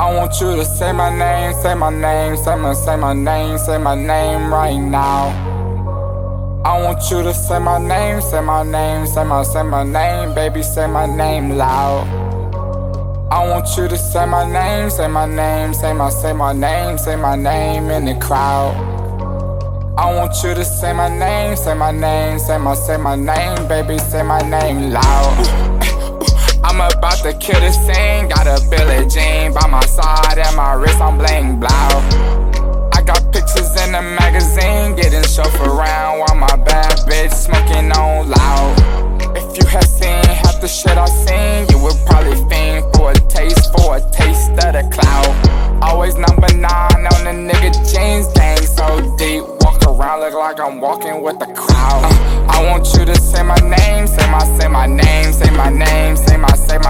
I want you to say my name, say my name, say my, say my name, say my name right now. I want you to say my name, say my name, say my, say my name, baby, say my name loud. I want you to say my name, say my name, say my, say my name, say my name in the crowd. I want you to say my name, say my name, say my, say my name, baby, say my name loud. I'm about to kill the scene. Got a Billie Jean by my side and my wrist, I'm bling blow. I got pictures in the magazine, getting shuffled around while my bad bitch smoking on loud. If you had seen half the shit I seen, you would probably fiend for a taste, for a taste of the cloud. Always number nine on the nigga jeans, gang so deep. Walk around look like I'm walking with the crowd. Uh, I want you to say my name, say my, say my name, say my name, say my say my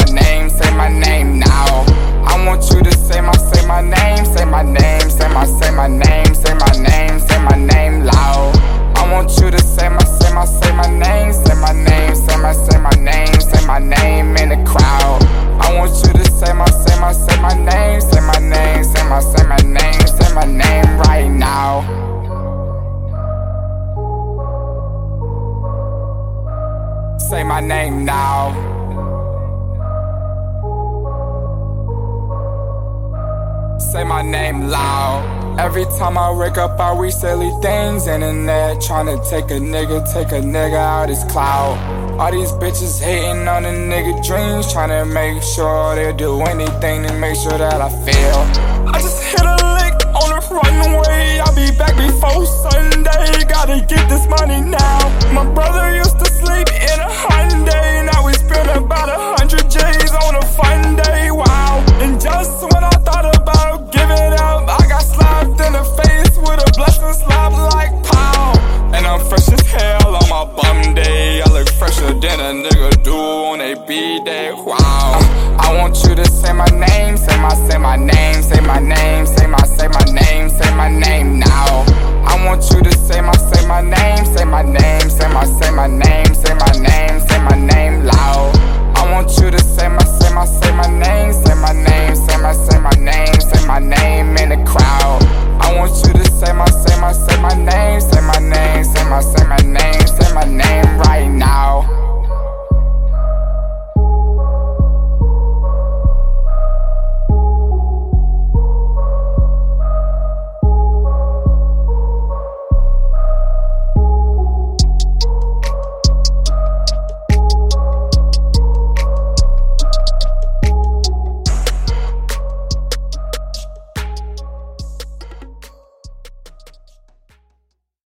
Say my name now. say my name loud. Every time I wake up, I read silly things internet. Tryna take a nigga, take a nigga out his cloud. All these bitches hating on a nigga dreams, tryna make sure they do anything to make sure that I feel. I just hit a lick on the runway. I'll be back before Sunday. Nigga do on a